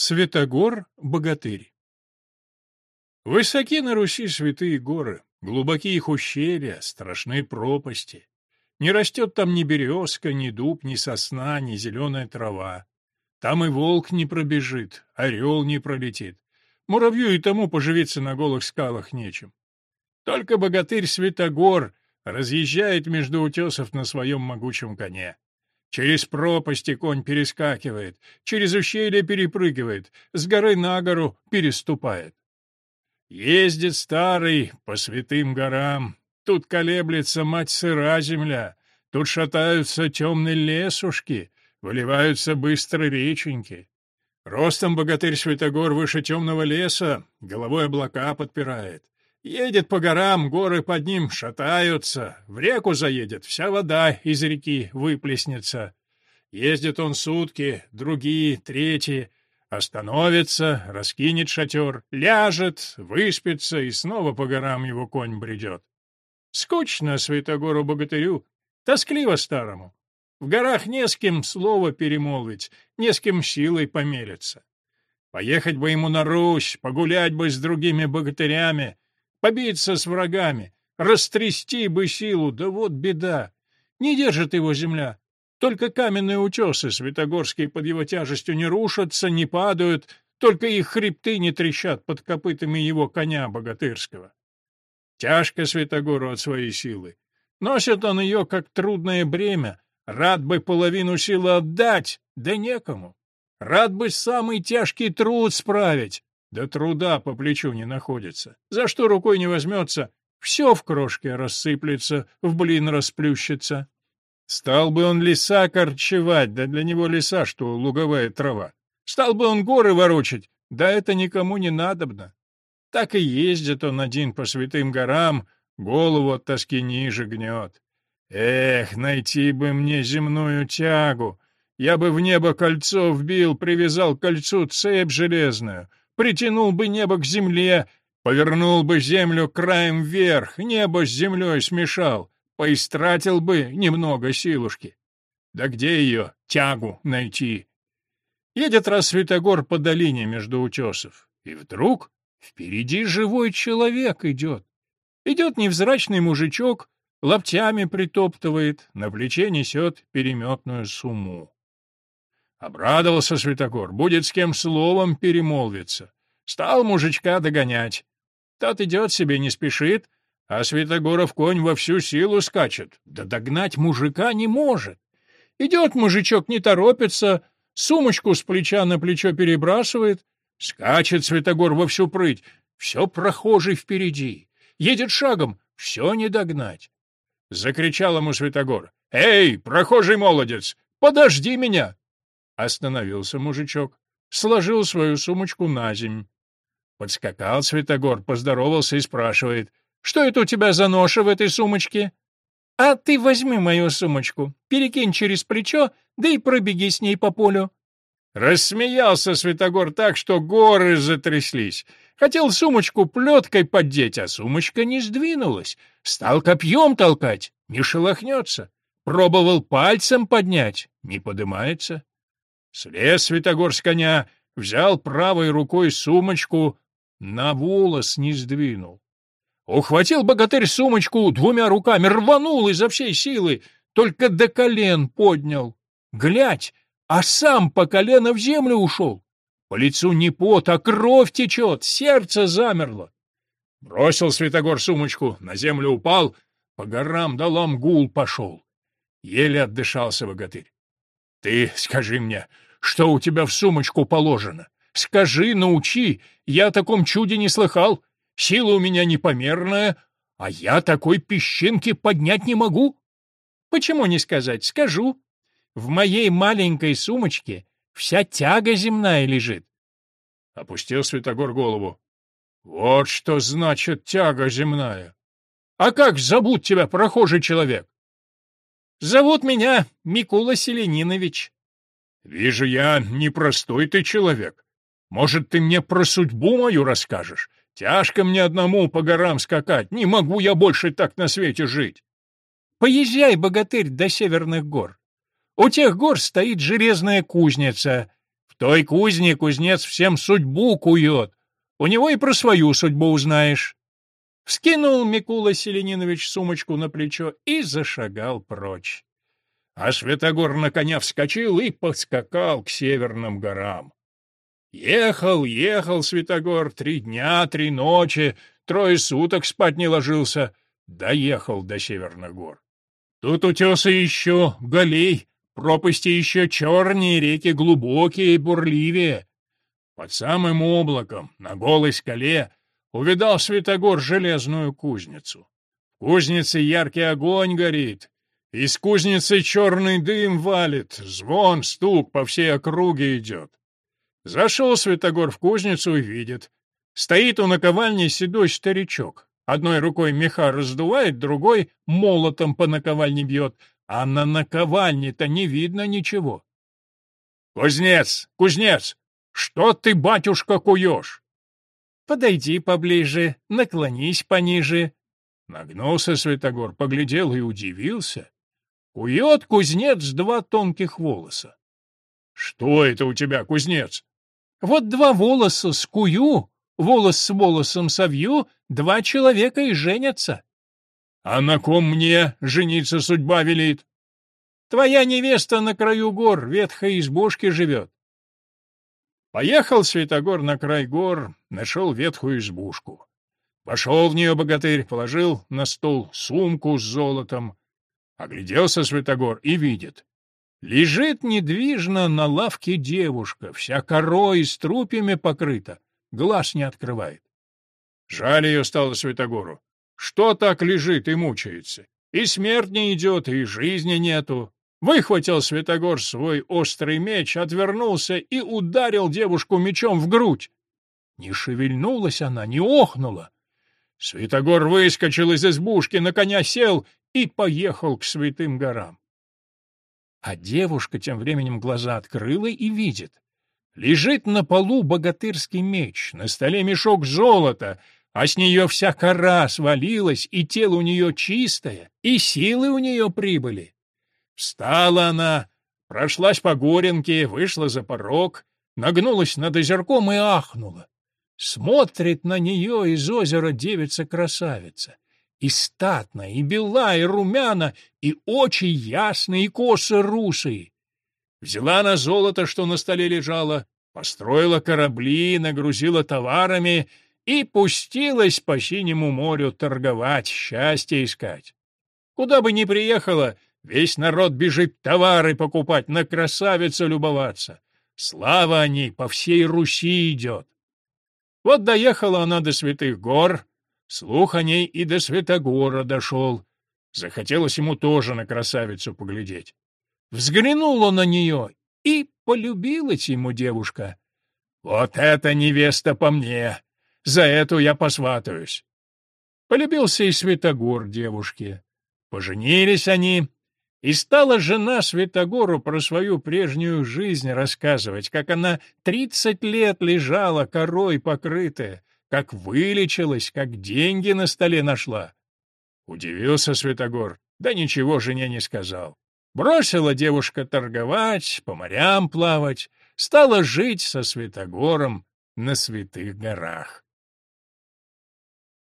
Святогор Богатырь. Высоки на Руси святые горы, глубоки их ущелья, страшные пропасти. Не растет там ни березка, ни дуб, ни сосна, ни зеленая трава. Там и волк не пробежит, орел не пролетит. Муравью и тому поживиться на голых скалах нечем. Только богатырь Святогор разъезжает между утесов на своем могучем коне. Через пропасти конь перескакивает, через ущелье перепрыгивает, с горы на гору переступает. Ездит старый по святым горам, тут колеблется мать сыра земля, тут шатаются темные лесушки, выливаются быстро реченьки. Ростом богатырь Святогор выше темного леса, головой облака подпирает. Едет по горам, горы под ним шатаются, в реку заедет, вся вода из реки выплеснется. Ездит он сутки, другие, третьи, остановится, раскинет шатер, ляжет, выспится, и снова по горам его конь бредет. Скучно святогору-богатырю, тоскливо старому. В горах не с кем слово перемолвить, не с кем силой помериться. Поехать бы ему на Русь, погулять бы с другими богатырями — побеяться с врагами, растрясти бы силу, да вот беда. Не держит его земля. Только каменные утесы святогорские под его тяжестью не рушатся, не падают, только их хребты не трещат под копытами его коня богатырского. Тяжко Святогору от своей силы. Носит он ее, как трудное бремя. Рад бы половину силы отдать, да некому. Рад бы самый тяжкий труд справить, да труда по плечу не находится. За что рукой не возьмется, все в крошке рассыплется, в блин расплющится. Стал бы он леса корчевать, да для него леса, что луговая трава. Стал бы он горы ворочать, да это никому не надобно. Так и ездит он один по святым горам, голову от тоски ниже гнет. Эх, найти бы мне земную тягу! Я бы в небо кольцо вбил, привязал к кольцу цепь железную, притянул бы небо к земле, повернул бы землю краем вверх, небо с землей смешал, поистратил бы немного силушки. Да где ее, тягу, найти? Едет Рассветогор по долине между утесов, и вдруг впереди живой человек идет. Идет невзрачный мужичок, лаптями притоптывает, на плече несет переметную сумму. Обрадовался Светогор. Будет с кем словом перемолвиться. Стал мужичка догонять. Тот идет себе, не спешит, а Светогоров конь во всю силу скачет. Да догнать мужика не может. Идет мужичок, не торопится, сумочку с плеча на плечо перебрасывает. Скачет Светогор во всю прыть. Все прохожий впереди. Едет шагом, все не догнать. Закричал ему Светогор. «Эй, прохожий молодец, подожди меня!» Остановился мужичок, сложил свою сумочку на земь. Подскакал Светогор, поздоровался и спрашивает, «Что это у тебя за ноша в этой сумочке?» «А ты возьми мою сумочку, перекинь через плечо, да и пробеги с ней по полю». Рассмеялся Светогор так, что горы затряслись. Хотел сумочку плеткой поддеть, а сумочка не сдвинулась. Стал копьем толкать, не шелохнется. Пробовал пальцем поднять, не подымается. Следствие-то Горсконя взял правой рукой сумочку, на волос не сдвинул. Ухватил богатырь сумочку двумя руками, рванул изо всей силы, только до колен поднял. Глядь, а сам по колено в землю ушел. По лицу не пот, а кровь течет, сердце замерло. Бросил Святогор сумочку, на землю упал, по горам долам гул пошел. Еле отдышался богатырь. — Ты скажи мне, что у тебя в сумочку положено. Скажи, научи, я о таком чуде не слыхал, сила у меня непомерная, а я такой песчинки поднять не могу. Почему не сказать? Скажу. В моей маленькой сумочке вся тяга земная лежит. Опустил Святогор голову. Вот что значит тяга земная. А как зовут тебя, прохожий человек? Зовут меня Микула Селенинович. Вижу, я непростой ты человек. Может, ты мне про судьбу мою расскажешь? Тяжко мне одному по горам скакать, не могу я больше так на свете жить. Поезжай, богатырь, до северных гор. У тех гор стоит железная кузница. В той кузне кузнец всем судьбу кует. У него и про свою судьбу узнаешь. Вскинул Микула Селенинович сумочку на плечо и зашагал прочь. А Святогор наконя вскочил и подскакал к северным горам. Ехал, ехал Святогор три дня, три ночи, трое суток спать не ложился, доехал до северных гор. Тут утесы еще, голей, пропасти еще черные, реки глубокие и бурливее. Под самым облаком, на голой скале, увидал Святогор железную кузницу. В кузнице яркий огонь горит, из кузницы черный дым валит, звон, стук по всей округе идет. Зашел Святогор в кузницу и видит. Стоит у наковальни седой старичок. Одной рукой меха раздувает, другой молотом по наковальне бьет, а на наковальне-то не видно ничего. — Кузнец, кузнец, что ты, батюшка, куешь? — Подойди поближе, наклонись пониже. Нагнулся Святогор, поглядел и удивился. Уйот кузнец два тонких волоса. Что это у тебя, кузнец? Вот два волоса скую, волос с волосом совью, два человека и женятся. А на ком мне жениться судьба велит? Твоя невеста на краю гор, ветхой избушке живет. Поехал Святогор на край гор, нашел ветхую избушку. Пошел в нее богатырь, положил на стол сумку с золотом, Огляделся Святогор и видит. Лежит недвижно на лавке девушка, вся корой с трупами покрыта, глаз не открывает. Жаль ее стало Святогору, Что так лежит и мучается? И смерть не идет, и жизни нету. Выхватил Святогор свой острый меч, отвернулся и ударил девушку мечом в грудь. Не шевельнулась она, не охнула. Святогор выскочил из избушки, на коня сел и поехал к святым горам. А девушка тем временем глаза открыла и видит. Лежит на полу богатырский меч, на столе мешок золота, а с нее вся кора свалилась, и тело у нее чистое, и силы у нее прибыли. Встала она, прошлась по горенке, вышла за порог, нагнулась над озерком и ахнула. Смотрит на нее из озера девица-красавица — и статно, и бела, и румяна, и очи ясные, и косы русые. Взяла она золото, что на столе лежало, построила корабли, нагрузила товарами и пустилась по синему морю торговать, счастье искать. Куда бы ни приехала, весь народ бежит товары покупать, на красавицу любоваться. Слава о ней по всей Руси идет. Вот доехала она до Святых гор — слуханий и до Светогорода дошел. Захотелось ему тоже на красавицу поглядеть. Взглянул он на нее, и полюбилась ему девушка. «Вот это невеста по мне! За эту я посватаюсь!» Полюбился и Святогор девушке. Поженились они, и стала жена Святогору про свою прежнюю жизнь рассказывать, как она тридцать лет лежала корой покрытая, как вылечилась, как деньги на столе нашла. Удивился Святогор. да ничего жене не сказал. Бросила девушка торговать, по морям плавать, стала жить со Святогором на святых горах.